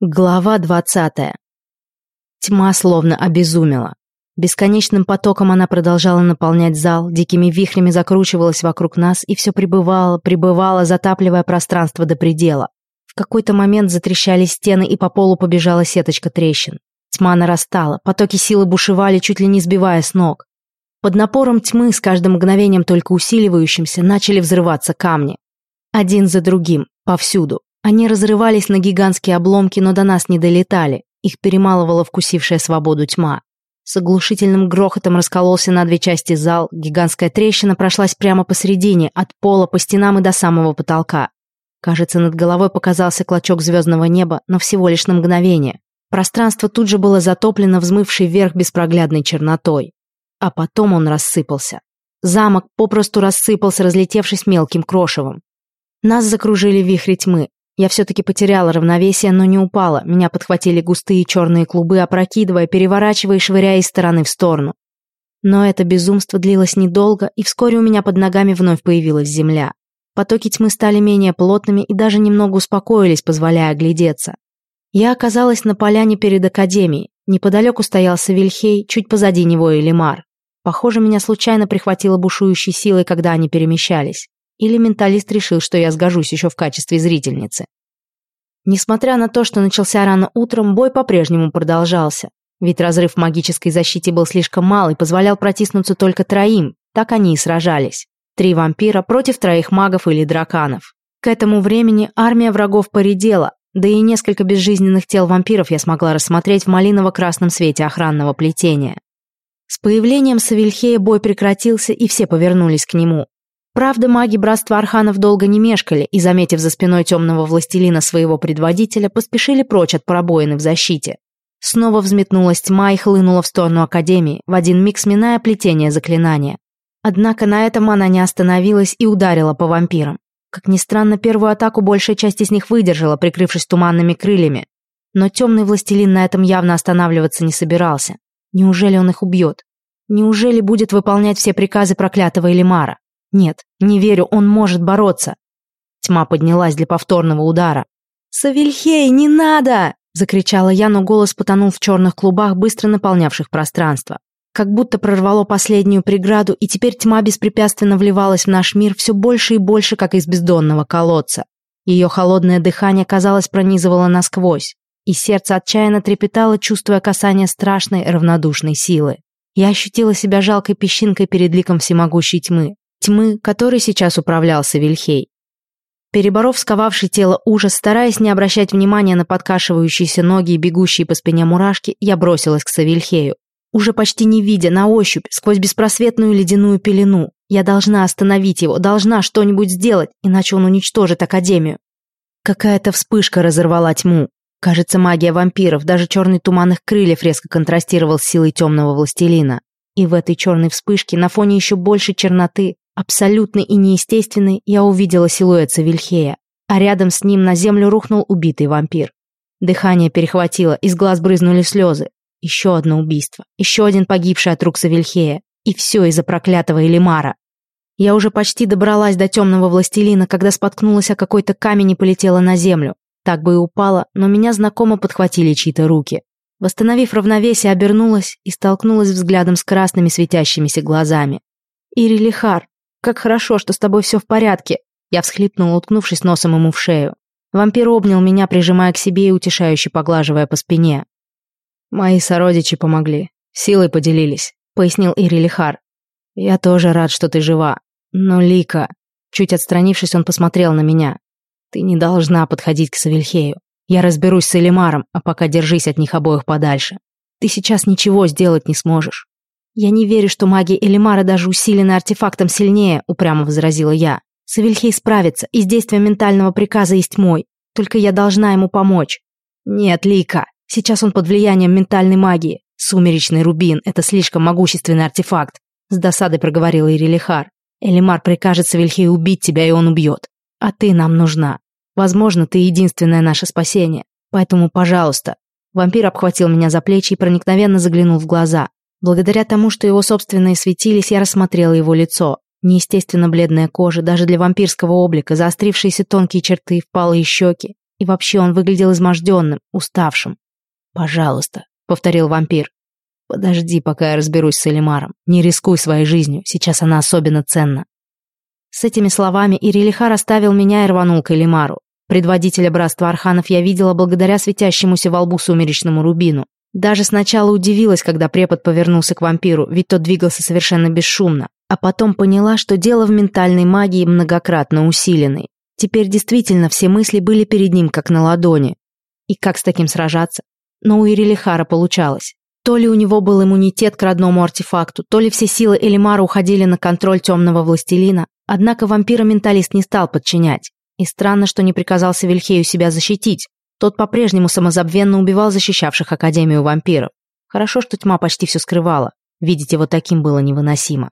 Глава двадцатая. Тьма словно обезумела. Бесконечным потоком она продолжала наполнять зал, дикими вихрями закручивалась вокруг нас и все пребывала, пребывала, затапливая пространство до предела. В какой-то момент затрещали стены, и по полу побежала сеточка трещин. Тьма нарастала, потоки силы бушевали, чуть ли не сбивая с ног. Под напором тьмы, с каждым мгновением только усиливающимся, начали взрываться камни. Один за другим, повсюду. Они разрывались на гигантские обломки, но до нас не долетали. Их перемалывала вкусившая свободу тьма. С оглушительным грохотом раскололся на две части зал, гигантская трещина прошлась прямо посередине, от пола по стенам и до самого потолка. Кажется, над головой показался клочок звездного неба, но всего лишь на мгновение. Пространство тут же было затоплено взмывшей вверх беспроглядной чернотой. А потом он рассыпался. Замок попросту рассыпался, разлетевшись мелким крошевом. Нас закружили вихри тьмы, я все-таки потеряла равновесие, но не упала. Меня подхватили густые черные клубы, опрокидывая, переворачивая и швыряя из стороны в сторону. Но это безумство длилось недолго, и вскоре у меня под ногами вновь появилась земля. Потоки тьмы стали менее плотными и даже немного успокоились, позволяя оглядеться. Я оказалась на поляне перед академией. Неподалеку стоял Савельхей, чуть позади него Элимар. Похоже, меня случайно прихватило бушующей силой, когда они перемещались. Или менталист решил, что я сгожусь еще в качестве зрительницы. Несмотря на то, что начался рано утром, бой по-прежнему продолжался. Ведь разрыв в магической защите был слишком мал и позволял протиснуться только троим. Так они и сражались. Три вампира против троих магов или драканов. К этому времени армия врагов поредела, да и несколько безжизненных тел вампиров я смогла рассмотреть в малиново-красном свете охранного плетения. С появлением Савельхея бой прекратился, и все повернулись к нему. Правда, маги Братства Арханов долго не мешкали и, заметив за спиной темного властелина своего предводителя, поспешили прочь от пробоины в защите. Снова взметнулась тьма и хлынула в сторону Академии, в один миг сминая плетение заклинания. Однако на этом она не остановилась и ударила по вампирам. Как ни странно, первую атаку большая часть из них выдержала, прикрывшись туманными крыльями. Но темный властелин на этом явно останавливаться не собирался. Неужели он их убьет? Неужели будет выполнять все приказы проклятого Элимара? Нет, не верю, он может бороться. Тьма поднялась для повторного удара. «Савельхей, не надо!» — закричала я, но голос потонул в черных клубах, быстро наполнявших пространство. Как будто прорвало последнюю преграду, и теперь тьма беспрепятственно вливалась в наш мир все больше и больше, как из бездонного колодца. Ее холодное дыхание, казалось, пронизывало насквозь, и сердце отчаянно трепетало, чувствуя касание страшной равнодушной силы. Я ощутила себя жалкой песчинкой перед ликом всемогущей тьмы тьмы, которой сейчас управлялся Вильхей. Переборов сковавший тело ужас, стараясь не обращать внимания на подкашивающиеся ноги и бегущие по спине мурашки, я бросилась к Савельхею. Уже почти не видя, на ощупь, сквозь беспросветную ледяную пелену. Я должна остановить его, должна что-нибудь сделать, иначе он уничтожит Академию. Какая-то вспышка разорвала тьму. Кажется, магия вампиров, даже черный туман их крыльев резко контрастировал с силой темного властелина. И в этой черной вспышке, на фоне еще большей черноты, Абсолютный и неестественный, я увидела силуэт Савельхея, а рядом с ним на землю рухнул убитый вампир. Дыхание перехватило, из глаз брызнули слезы. Еще одно убийство, еще один погибший от рук Савельхея. И все из-за проклятого Элимара. Я уже почти добралась до темного властелина, когда споткнулась о какой-то камень и полетела на землю. Так бы и упала, но меня знакомо подхватили чьи-то руки. Восстановив равновесие, обернулась и столкнулась взглядом с красными светящимися глазами. «Ири Лихар, как хорошо, что с тобой все в порядке!» Я всхлипнула, уткнувшись носом ему в шею. Вампир обнял меня, прижимая к себе и утешающе поглаживая по спине. «Мои сородичи помогли, силой поделились», — пояснил Ирилихар. «Я тоже рад, что ты жива. Но, Лика...» Чуть отстранившись, он посмотрел на меня. «Ты не должна подходить к Савельхею. Я разберусь с Элимаром, а пока держись от них обоих подальше. Ты сейчас ничего сделать не сможешь. «Я не верю, что магия Элимара даже усилена артефактом сильнее», — упрямо возразила я. «Савельхей справится, и с действием ментального приказа есть мой. Только я должна ему помочь». «Нет, Лика, сейчас он под влиянием ментальной магии. Сумеречный рубин — это слишком могущественный артефакт», — с досадой проговорила Ирилихар. «Элимар прикажет Савельхею убить тебя, и он убьет. А ты нам нужна. Возможно, ты единственное наше спасение. Поэтому, пожалуйста». Вампир обхватил меня за плечи и проникновенно заглянул в глаза. Благодаря тому, что его собственные светились, я рассмотрела его лицо. Неестественно бледная кожа, даже для вампирского облика, заострившиеся тонкие черты, впалые щеки. И вообще он выглядел изможденным, уставшим. «Пожалуйста», — повторил вампир. «Подожди, пока я разберусь с Элимаром. Не рискуй своей жизнью, сейчас она особенно ценна». С этими словами Ирилихар оставил меня и рванул к Элимару. Предводителя братства Арханов я видела благодаря светящемуся во лбу сумеречному рубину. Даже сначала удивилась, когда препод повернулся к вампиру, ведь тот двигался совершенно бесшумно. А потом поняла, что дело в ментальной магии многократно усиленной. Теперь действительно все мысли были перед ним как на ладони. И как с таким сражаться? Но у Ирилихара получалось. То ли у него был иммунитет к родному артефакту, то ли все силы Элимара уходили на контроль темного властелина, однако вампира-менталист не стал подчинять. И странно, что не приказал Савельхею себя защитить. Тот по-прежнему самозабвенно убивал защищавших Академию вампиров. Хорошо, что тьма почти все скрывала. Видеть его таким было невыносимо.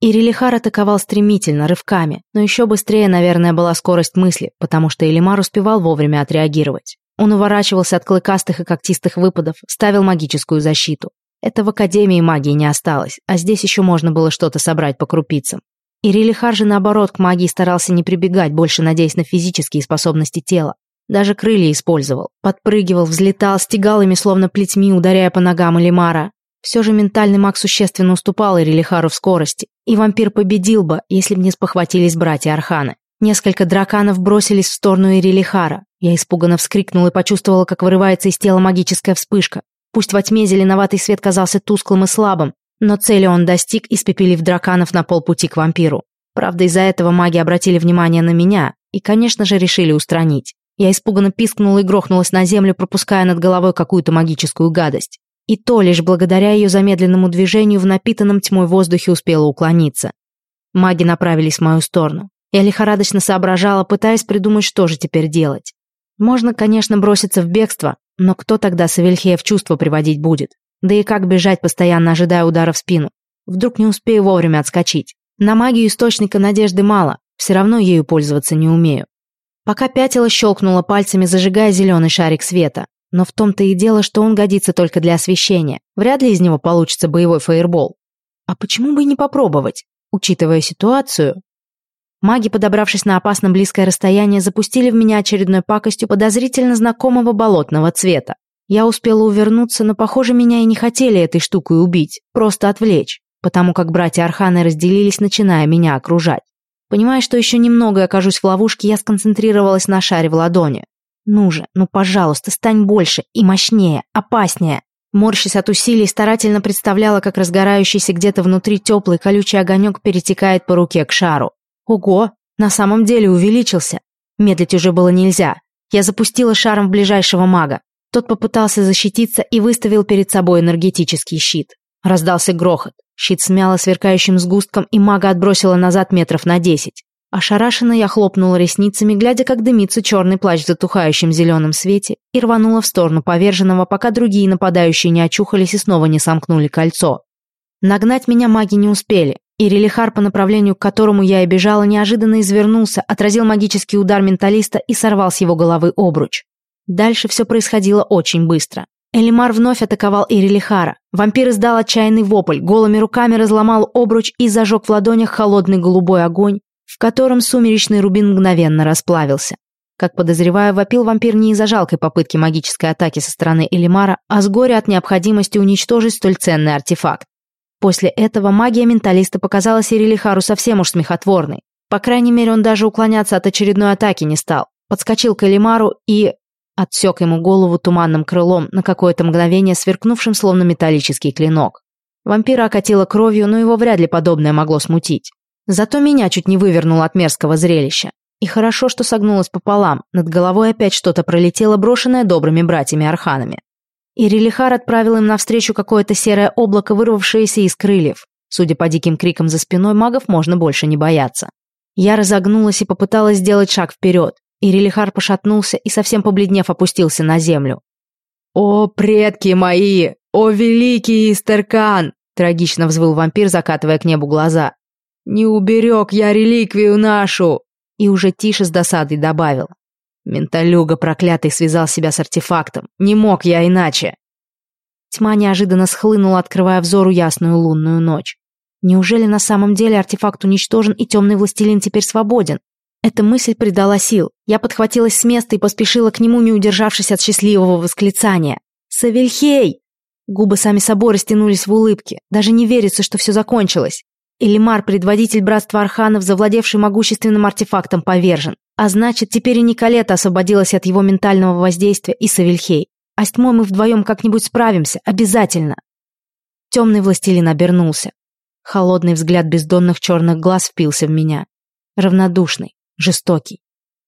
Ирилихар атаковал стремительно, рывками, но еще быстрее, наверное, была скорость мысли, потому что Элимар успевал вовремя отреагировать. Он уворачивался от клыкастых и когтистых выпадов, ставил магическую защиту. Это в Академии магии не осталось, а здесь еще можно было что-то собрать по крупицам. Ирилихар же, наоборот, к магии старался не прибегать, больше надеясь на физические способности тела. Даже крылья использовал. Подпрыгивал, взлетал, стегал ими словно плетьми, ударяя по ногам Элимара. Все же ментальный маг существенно уступал Ирилихару в скорости, и вампир победил бы, если бы не спохватились братья Арханы. Несколько драканов бросились в сторону Ирилихара. Я испуганно вскрикнула и почувствовала, как вырывается из тела магическая вспышка. Пусть во тьме зеленоватый свет казался тусклым и слабым, но цели он достиг, испепелив драканов на полпути к вампиру. Правда, из-за этого маги обратили внимание на меня и, конечно же, решили устранить. Я испуганно пискнула и грохнулась на землю, пропуская над головой какую-то магическую гадость. И то лишь благодаря ее замедленному движению в напитанном тьмой воздухе успела уклониться. Маги направились в мою сторону. Я лихорадочно соображала, пытаясь придумать, что же теперь делать. Можно, конечно, броситься в бегство, но кто тогда Савельхея в чувство приводить будет? Да и как бежать, постоянно ожидая удара в спину? Вдруг не успею вовремя отскочить. На магию источника надежды мало, все равно ею пользоваться не умею. Пока пятила щелкнула пальцами, зажигая зеленый шарик света. Но в том-то и дело, что он годится только для освещения. Вряд ли из него получится боевой фаербол. А почему бы и не попробовать? Учитывая ситуацию... Маги, подобравшись на опасно близкое расстояние, запустили в меня очередной пакостью подозрительно знакомого болотного цвета. Я успела увернуться, но, похоже, меня и не хотели этой штукой убить, просто отвлечь, потому как братья Арханы разделились, начиная меня окружать. Понимая, что еще немного окажусь в ловушке, я сконцентрировалась на шаре в ладони. Ну же, ну пожалуйста, стань больше и мощнее, опаснее. Морщась от усилий, старательно представляла, как разгорающийся где-то внутри теплый колючий огонек перетекает по руке к шару. Ого, на самом деле увеличился. Медлить уже было нельзя. Я запустила шаром в ближайшего мага. Тот попытался защититься и выставил перед собой энергетический щит. Раздался грохот. Щит смяло сверкающим сгустком, и мага отбросила назад метров на десять. Ошарашенно я хлопнула ресницами, глядя, как дымится черный плащ в затухающем зеленом свете, и рванула в сторону поверженного, пока другие нападающие не очухались и снова не сомкнули кольцо. Нагнать меня маги не успели, и Релихар, по направлению к которому я и бежала, неожиданно извернулся, отразил магический удар менталиста и сорвал с его головы обруч. Дальше все происходило очень быстро. Элимар вновь атаковал Ирилихара. Вампир издал отчаянный вопль, голыми руками разломал обруч и зажег в ладонях холодный голубой огонь, в котором сумеречный рубин мгновенно расплавился. Как подозреваю, вопил вампир не из-за жалкой попытки магической атаки со стороны Элимара, а с горя от необходимости уничтожить столь ценный артефакт. После этого магия менталиста показалась Ирилихару совсем уж смехотворной. По крайней мере, он даже уклоняться от очередной атаки не стал. Подскочил к Элимару и... Отсек ему голову туманным крылом, на какое-то мгновение сверкнувшим словно металлический клинок. Вампира окатило кровью, но его вряд ли подобное могло смутить. Зато меня чуть не вывернуло от мерзкого зрелища. И хорошо, что согнулась пополам, над головой опять что-то пролетело, брошенное добрыми братьями-арханами. И отправил им навстречу какое-то серое облако, вырвавшееся из крыльев. Судя по диким крикам за спиной, магов можно больше не бояться. Я разогнулась и попыталась сделать шаг вперед. И Релихар пошатнулся и, совсем побледнев, опустился на землю. «О, предки мои! О, великий Истеркан!» Трагично взвыл вампир, закатывая к небу глаза. «Не уберег я реликвию нашу!» И уже тише с досадой добавил. Менталюга проклятый связал себя с артефактом. Не мог я иначе. Тьма неожиданно схлынула, открывая взору ясную лунную ночь. Неужели на самом деле артефакт уничтожен и темный властелин теперь свободен? Эта мысль придала сил. Я подхватилась с места и поспешила к нему, не удержавшись от счастливого восклицания. «Савельхей!» Губы сами собой растянулись в улыбке. Даже не верится, что все закончилось. Элимар, предводитель братства Арханов, завладевший могущественным артефактом, повержен. А значит, теперь и Николета освободилась от его ментального воздействия, и Савельхей. А с тьмой мы вдвоем как-нибудь справимся, обязательно. Темный властелин обернулся. Холодный взгляд бездонных черных глаз впился в меня. Равнодушный, жестокий.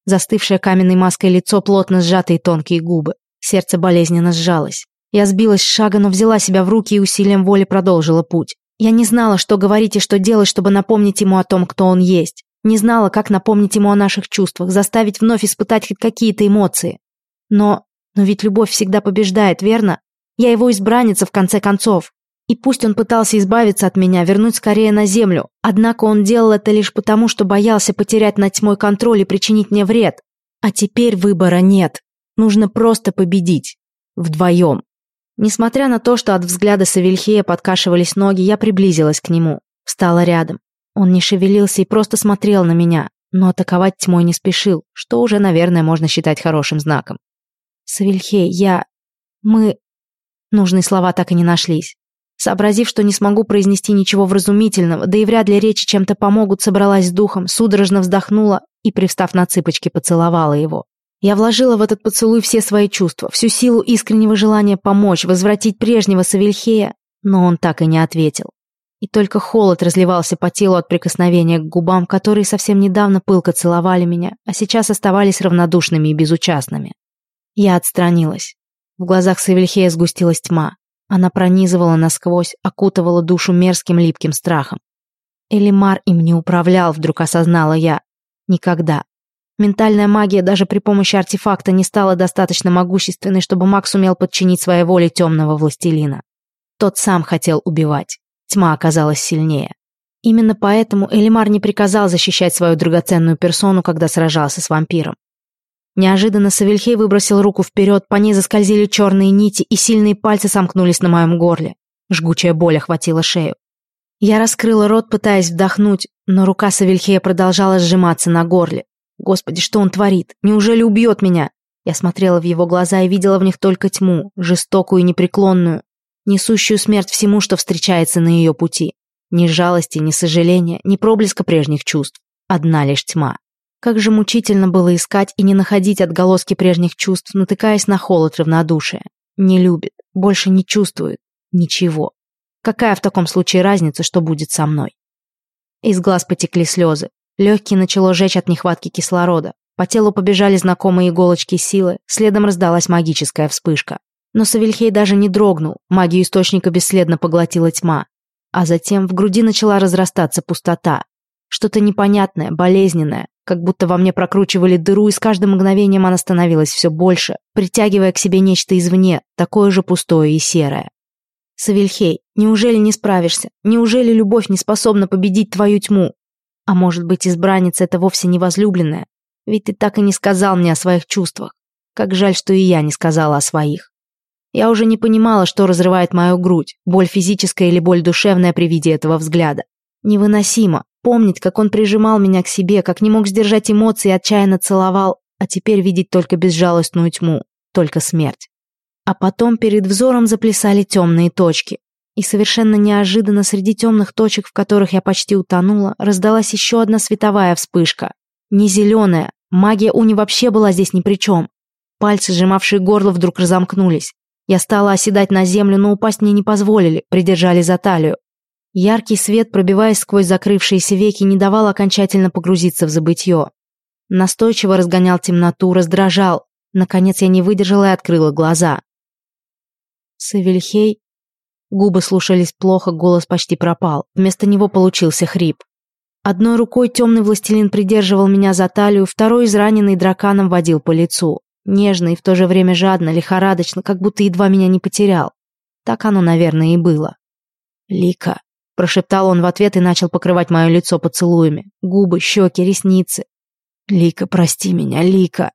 Застывшее каменной маской лицо, плотно сжатые тонкие губы. Сердце болезненно сжалось. Я сбилась с шага, но взяла себя в руки и усилием воли продолжила путь. Я не знала, что говорить и что делать, чтобы напомнить ему о том, кто он есть. Не знала, как напомнить ему о наших чувствах, заставить вновь испытать хоть какие-то эмоции. Но... но ведь любовь всегда побеждает, верно? Я его избранница, в конце концов. И пусть он пытался избавиться от меня, вернуть скорее на землю, однако он делал это лишь потому, что боялся потерять над тьмой контроль и причинить мне вред. А теперь выбора нет. Нужно просто победить. Вдвоем. Несмотря на то, что от взгляда Савельхея подкашивались ноги, я приблизилась к нему. Встала рядом. Он не шевелился и просто смотрел на меня, но атаковать тьмой не спешил, что уже, наверное, можно считать хорошим знаком. «Савельхей, я... мы...» Нужные слова так и не нашлись. Сообразив, что не смогу произнести ничего вразумительного, да и вряд ли речи чем-то помогут, собралась с духом, судорожно вздохнула и, привстав на цыпочки, поцеловала его. Я вложила в этот поцелуй все свои чувства, всю силу искреннего желания помочь, возвратить прежнего Савельхея, но он так и не ответил. И только холод разливался по телу от прикосновения к губам, которые совсем недавно пылко целовали меня, а сейчас оставались равнодушными и безучастными. Я отстранилась. В глазах Савельхея сгустилась тьма. Она пронизывала насквозь, окутывала душу мерзким липким страхом. Элимар им не управлял, вдруг осознала я. Никогда. Ментальная магия даже при помощи артефакта не стала достаточно могущественной, чтобы маг сумел подчинить своей воле темного властелина. Тот сам хотел убивать. Тьма оказалась сильнее. Именно поэтому Элимар не приказал защищать свою драгоценную персону, когда сражался с вампиром. Неожиданно Савельхей выбросил руку вперед, по ней заскользили черные нити, и сильные пальцы сомкнулись на моем горле. Жгучая боль охватила шею. Я раскрыла рот, пытаясь вдохнуть, но рука Савельхея продолжала сжиматься на горле. Господи, что он творит? Неужели убьет меня? Я смотрела в его глаза и видела в них только тьму, жестокую и непреклонную, несущую смерть всему, что встречается на ее пути. Ни жалости, ни сожаления, ни проблеска прежних чувств. Одна лишь тьма. Как же мучительно было искать и не находить отголоски прежних чувств, натыкаясь на холод равнодушия. Не любит, больше не чувствует. Ничего. Какая в таком случае разница, что будет со мной? Из глаз потекли слезы. Легкие начало жечь от нехватки кислорода. По телу побежали знакомые иголочки силы, следом раздалась магическая вспышка. Но Савельхей даже не дрогнул, магию источника бесследно поглотила тьма. А затем в груди начала разрастаться пустота. Что-то непонятное, болезненное, как будто во мне прокручивали дыру, и с каждым мгновением она становилась все больше, притягивая к себе нечто извне, такое же пустое и серое. Савельхей, неужели не справишься? Неужели любовь не способна победить твою тьму? А может быть, избранница это вовсе не возлюбленная? Ведь ты так и не сказал мне о своих чувствах. Как жаль, что и я не сказала о своих. Я уже не понимала, что разрывает мою грудь, боль физическая или боль душевная при виде этого взгляда. Невыносимо, Помнить, как он прижимал меня к себе, как не мог сдержать эмоции и отчаянно целовал, а теперь видеть только безжалостную тьму, только смерть. А потом перед взором заплясали темные точки. И совершенно неожиданно среди темных точек, в которых я почти утонула, раздалась еще одна световая вспышка. Не зеленая, магия Уни вообще была здесь ни при чем. Пальцы, сжимавшие горло, вдруг разомкнулись. Я стала оседать на землю, но упасть мне не позволили, придержали за талию. Яркий свет, пробиваясь сквозь закрывшиеся веки, не давал окончательно погрузиться в забытье. Настойчиво разгонял темноту, раздражал. Наконец я не выдержала и открыла глаза. Савельхей... Губы слушались плохо, голос почти пропал. Вместо него получился хрип. Одной рукой темный властелин придерживал меня за талию, второй израненный драканом водил по лицу. Нежно и в то же время жадно, лихорадочно, как будто едва меня не потерял. Так оно, наверное, и было. «Лика», Прошептал он в ответ и начал покрывать мое лицо поцелуями. Губы, щеки, ресницы. «Лика, прости меня, Лика!»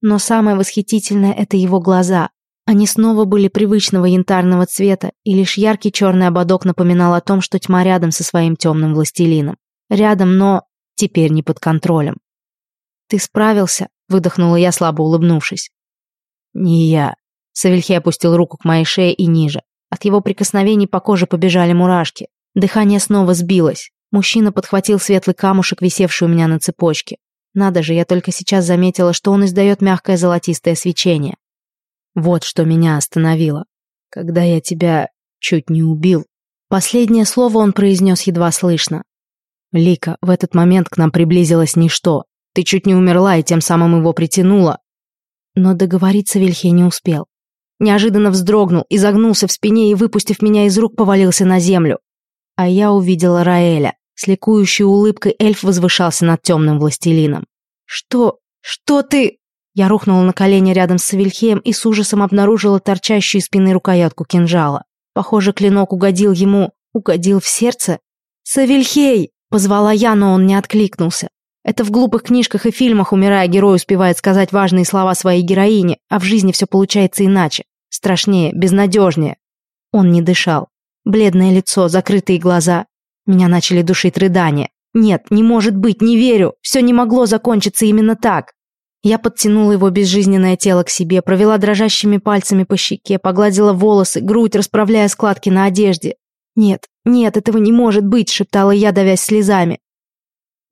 Но самое восхитительное — это его глаза. Они снова были привычного янтарного цвета, и лишь яркий черный ободок напоминал о том, что тьма рядом со своим темным властелином. Рядом, но теперь не под контролем. «Ты справился?» — выдохнула я, слабо улыбнувшись. «Не я». Савельхей опустил руку к моей шее и ниже. От его прикосновений по коже побежали мурашки. Дыхание снова сбилось. Мужчина подхватил светлый камушек, висевший у меня на цепочке. Надо же, я только сейчас заметила, что он издает мягкое золотистое свечение. Вот что меня остановило. Когда я тебя чуть не убил. Последнее слово он произнес едва слышно. Лика, в этот момент к нам приблизилось ничто. Ты чуть не умерла и тем самым его притянула. Но договориться Вильхе не успел. Неожиданно вздрогнул, изогнулся в спине и, выпустив меня из рук, повалился на землю. А я увидела Раэля. С ликующей улыбкой эльф возвышался над темным властелином. «Что? Что ты?» Я рухнула на колени рядом с Савельхеем и с ужасом обнаружила торчащую из спины рукоятку кинжала. Похоже, клинок угодил ему, угодил в сердце. «Савельхей!» — позвала я, но он не откликнулся. Это в глупых книжках и фильмах, умирая, герой успевает сказать важные слова своей героине, а в жизни все получается иначе. Страшнее, безнадежнее. Он не дышал. Бледное лицо, закрытые глаза. Меня начали душить рыдания. Нет, не может быть, не верю. Все не могло закончиться именно так. Я подтянула его безжизненное тело к себе, провела дрожащими пальцами по щеке, погладила волосы, грудь, расправляя складки на одежде. «Нет, нет, этого не может быть», — шептала я, давясь слезами.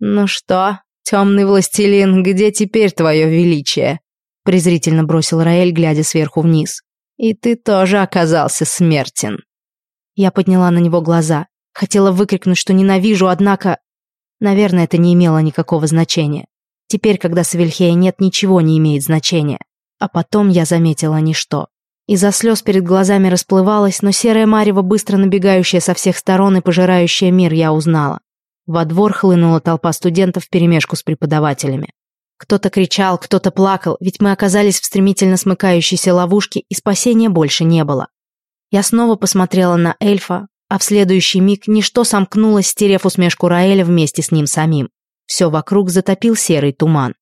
«Ну что, темный властелин, где теперь твое величие?» презрительно бросил Раэль, глядя сверху вниз. «И ты тоже оказался смертен». Я подняла на него глаза. Хотела выкрикнуть, что ненавижу, однако... Наверное, это не имело никакого значения. Теперь, когда Савельхея нет, ничего не имеет значения. А потом я заметила ничто. Из-за слез перед глазами расплывалась, но серая марево, быстро набегающая со всех сторон и пожирающая мир, я узнала. Во двор хлынула толпа студентов вперемешку с преподавателями. Кто-то кричал, кто-то плакал, ведь мы оказались в стремительно смыкающейся ловушке, и спасения больше не было. Я снова посмотрела на эльфа, а в следующий миг ничто сомкнулось, стерев усмешку Раэля вместе с ним самим. Все вокруг затопил серый туман.